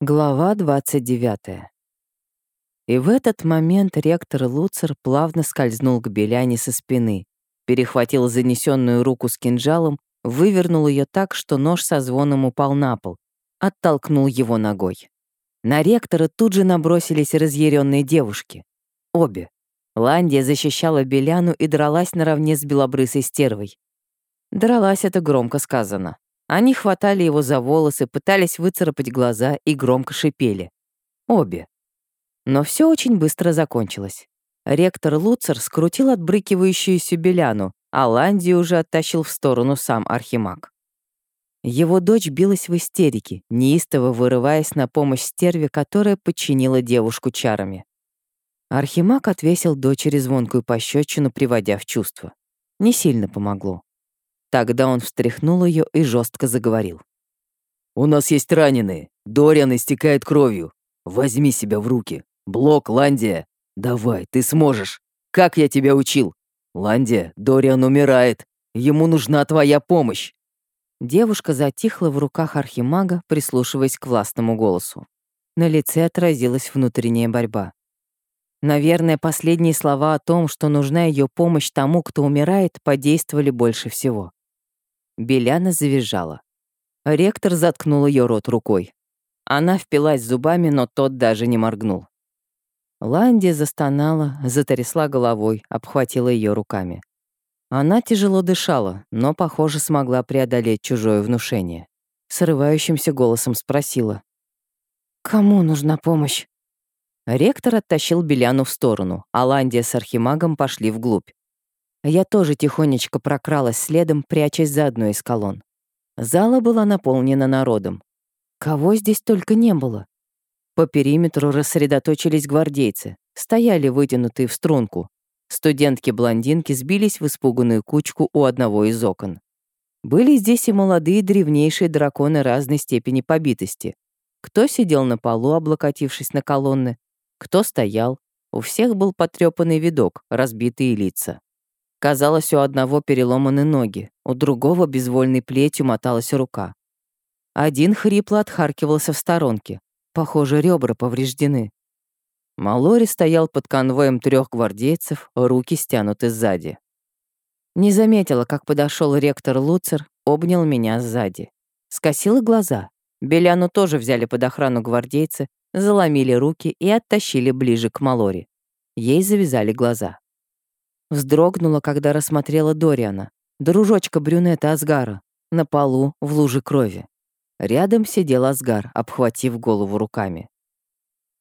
Глава 29. И в этот момент ректор Луцер плавно скользнул к Беляне со спины, перехватил занесенную руку с кинжалом, вывернул ее так, что нож со звоном упал на пол, оттолкнул его ногой. На ректора тут же набросились разъяренные девушки. Обе. Ландия защищала Беляну и дралась наравне с белобрысой стервой. Дралась это громко сказано. Они хватали его за волосы, пытались выцарапать глаза и громко шипели. Обе. Но все очень быстро закончилось. Ректор Луцер скрутил отбрыкивающуюся Беляну, а Ландию уже оттащил в сторону сам Архимаг. Его дочь билась в истерике, неистово вырываясь на помощь стерве, которая подчинила девушку чарами. Архимаг отвесил дочери звонкую пощечину, приводя в чувство. Не сильно помогло. Тогда он встряхнул ее и жестко заговорил. «У нас есть раненые. Дориан истекает кровью. Возьми себя в руки. Блок, Ландия. Давай, ты сможешь. Как я тебя учил? Ландия, Дориан умирает. Ему нужна твоя помощь». Девушка затихла в руках архимага, прислушиваясь к властному голосу. На лице отразилась внутренняя борьба. Наверное, последние слова о том, что нужна ее помощь тому, кто умирает, подействовали больше всего. Беляна завизжала. Ректор заткнул ее рот рукой. Она впилась зубами, но тот даже не моргнул. Ланди застонала, затрясла головой, обхватила ее руками. Она тяжело дышала, но, похоже, смогла преодолеть чужое внушение. Срывающимся голосом спросила. «Кому нужна помощь?» Ректор оттащил Беляну в сторону, а Ландия с Архимагом пошли вглубь. Я тоже тихонечко прокралась следом, прячась за одной из колонн. Зала была наполнена народом. Кого здесь только не было. По периметру рассредоточились гвардейцы, стояли вытянутые в струнку. Студентки-блондинки сбились в испуганную кучку у одного из окон. Были здесь и молодые древнейшие драконы разной степени побитости. Кто сидел на полу, облокотившись на колонны, кто стоял. У всех был потрепанный видок, разбитые лица. Казалось, у одного переломаны ноги, у другого безвольной плетью моталась рука. Один хрипло отхаркивался в сторонке. Похоже, ребра повреждены. Малори стоял под конвоем трех гвардейцев, руки стянуты сзади. Не заметила, как подошел ректор Луцер, обнял меня сзади. Скосила глаза. Беляну тоже взяли под охрану гвардейцы, заломили руки и оттащили ближе к Малори. Ей завязали глаза. Вздрогнула, когда рассмотрела Дориана, дружочка брюнета Асгара, на полу в луже крови. Рядом сидел Асгар, обхватив голову руками.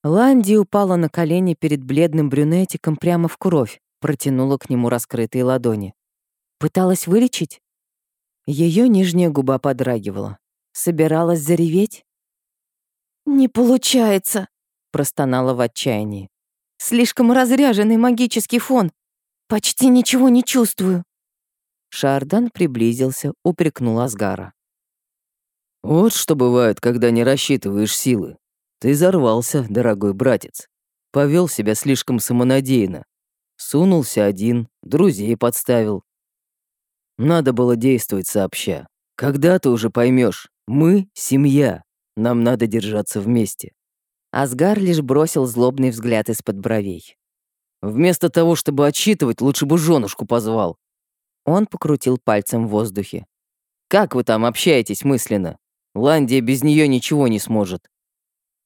Ланди упала на колени перед бледным брюнетиком прямо в кровь, протянула к нему раскрытые ладони. Пыталась вылечить? Ее нижняя губа подрагивала. Собиралась зареветь? «Не получается», — простонала в отчаянии. «Слишком разряженный магический фон. Почти ничего не чувствую». Шардан приблизился, упрекнул Асгара. «Вот что бывает, когда не рассчитываешь силы. Ты взорвался, дорогой братец. Повел себя слишком самонадеянно. Сунулся один, друзей подставил. Надо было действовать сообща. Когда ты уже поймешь, мы — семья, нам надо держаться вместе». Асгар лишь бросил злобный взгляд из-под бровей. Вместо того, чтобы отчитывать, лучше бы женушку позвал. Он покрутил пальцем в воздухе. Как вы там общаетесь мысленно? Ландия без нее ничего не сможет.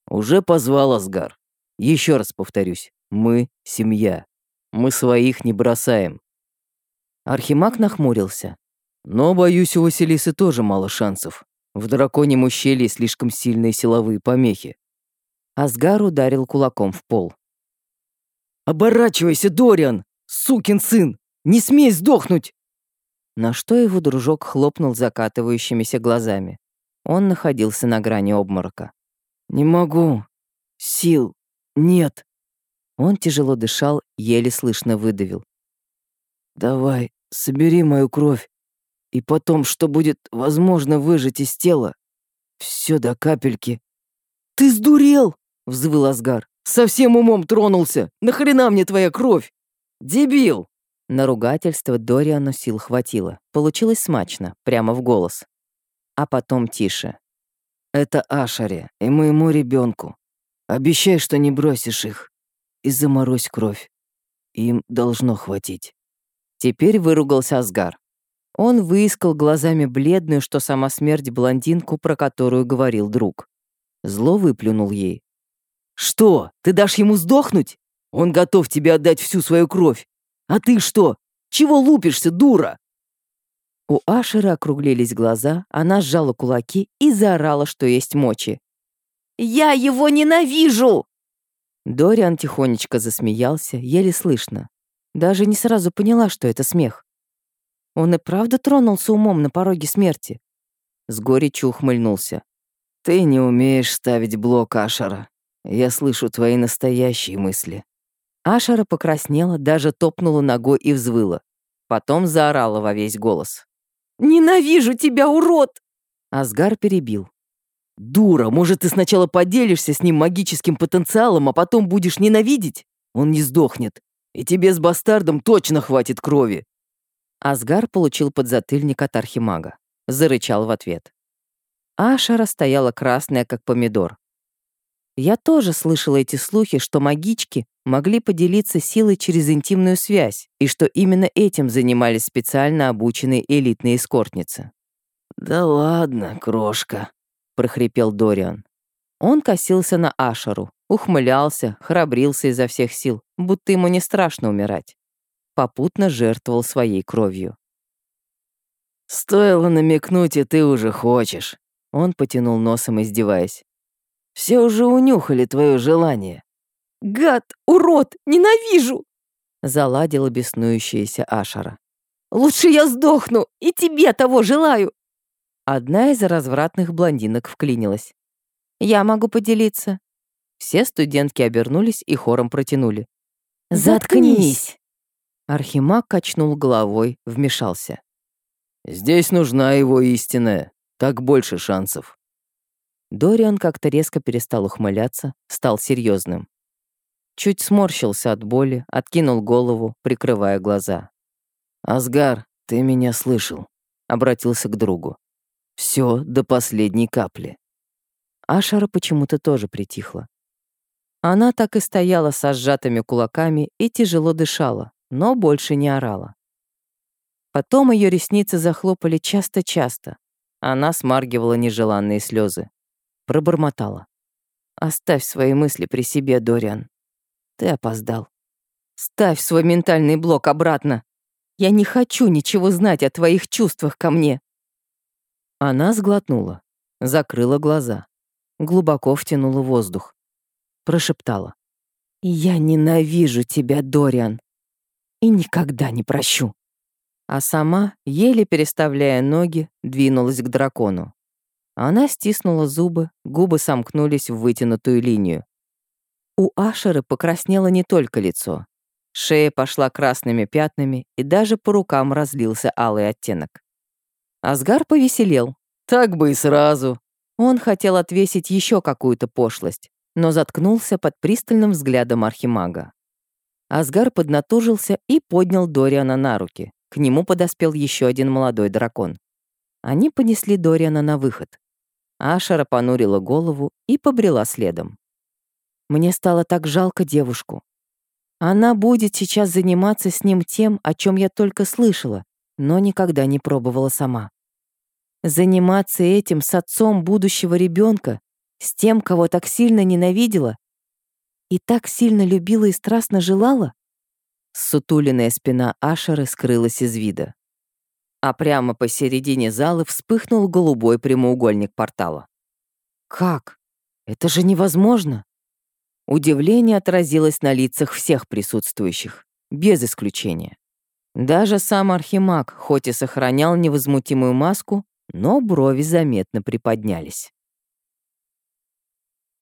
Уже позвал Асгар. Еще раз повторюсь, мы — семья. Мы своих не бросаем. Архимаг нахмурился. Но, боюсь, у Василисы тоже мало шансов. В драконьем ущелье слишком сильные силовые помехи. Асгар ударил кулаком в пол. «Оборачивайся, Дориан! Сукин сын! Не смей сдохнуть!» На что его дружок хлопнул закатывающимися глазами. Он находился на грани обморока. «Не могу. Сил нет». Он тяжело дышал, еле слышно выдавил. «Давай, собери мою кровь, и потом, что будет возможно выжать из тела, все до капельки». «Ты сдурел!» — взвыл Асгар. Совсем умом тронулся. Нахрена мне твоя кровь? Дебил!» На ругательство Дориану сил хватило. Получилось смачно, прямо в голос. А потом тише. Это Ашаре и моему ребенку. Обещай, что не бросишь их. И заморозь кровь. Им должно хватить. Теперь выругался Асгар. Он выискал глазами бледную, что сама смерть, блондинку, про которую говорил друг. Зло выплюнул ей. «Что, ты дашь ему сдохнуть? Он готов тебе отдать всю свою кровь. А ты что? Чего лупишься, дура?» У Ашера округлились глаза, она сжала кулаки и заорала, что есть мочи. «Я его ненавижу!» Дориан тихонечко засмеялся, еле слышно. Даже не сразу поняла, что это смех. Он и правда тронулся умом на пороге смерти. С горечью ухмыльнулся. «Ты не умеешь ставить блок, Ашара. Я слышу твои настоящие мысли». Ашара покраснела, даже топнула ногой и взвыла. Потом заорала во весь голос. «Ненавижу тебя, урод!» Асгар перебил. «Дура, может, ты сначала поделишься с ним магическим потенциалом, а потом будешь ненавидеть? Он не сдохнет. И тебе с бастардом точно хватит крови». Асгар получил подзатыльник от архимага. Зарычал в ответ. Ашара стояла красная, как помидор. Я тоже слышала эти слухи, что магички могли поделиться силой через интимную связь, и что именно этим занимались специально обученные элитные эскортницы. «Да ладно, крошка», — прохрипел Дориан. Он косился на Ашару, ухмылялся, храбрился изо всех сил, будто ему не страшно умирать. Попутно жертвовал своей кровью. «Стоило намекнуть, и ты уже хочешь», — он потянул носом, издеваясь. Все уже унюхали твое желание». «Гад! Урод! Ненавижу!» Заладила беснующаяся Ашара. «Лучше я сдохну, и тебе того желаю!» Одна из развратных блондинок вклинилась. «Я могу поделиться». Все студентки обернулись и хором протянули. «Заткнись!» Архимаг качнул головой, вмешался. «Здесь нужна его истинная, так больше шансов». Дориан как-то резко перестал ухмыляться, стал серьезным. Чуть сморщился от боли, откинул голову, прикрывая глаза. «Асгар, ты меня слышал», — обратился к другу. Все до последней капли». Ашара почему-то тоже притихла. Она так и стояла со сжатыми кулаками и тяжело дышала, но больше не орала. Потом ее ресницы захлопали часто-часто. Она смаргивала нежеланные слезы пробормотала. «Оставь свои мысли при себе, Дориан. Ты опоздал. Ставь свой ментальный блок обратно. Я не хочу ничего знать о твоих чувствах ко мне». Она сглотнула, закрыла глаза, глубоко втянула воздух, прошептала. «Я ненавижу тебя, Дориан, и никогда не прощу». А сама, еле переставляя ноги, двинулась к дракону. Она стиснула зубы, губы сомкнулись в вытянутую линию. У Ашеры покраснело не только лицо. Шея пошла красными пятнами, и даже по рукам разлился алый оттенок. Асгар повеселел. «Так бы и сразу». Он хотел отвесить еще какую-то пошлость, но заткнулся под пристальным взглядом архимага. Асгар поднатужился и поднял Дориана на руки. К нему подоспел еще один молодой дракон. Они понесли Дориана на выход. Ашара понурила голову и побрела следом. Мне стало так жалко девушку. Она будет сейчас заниматься с ним тем, о чем я только слышала, но никогда не пробовала сама. Заниматься этим с отцом будущего ребенка, с тем, кого так сильно ненавидела и так сильно любила и страстно желала? Сутуленная спина Ашеры скрылась из вида а прямо посередине зала вспыхнул голубой прямоугольник портала. «Как? Это же невозможно!» Удивление отразилось на лицах всех присутствующих, без исключения. Даже сам Архимаг, хоть и сохранял невозмутимую маску, но брови заметно приподнялись.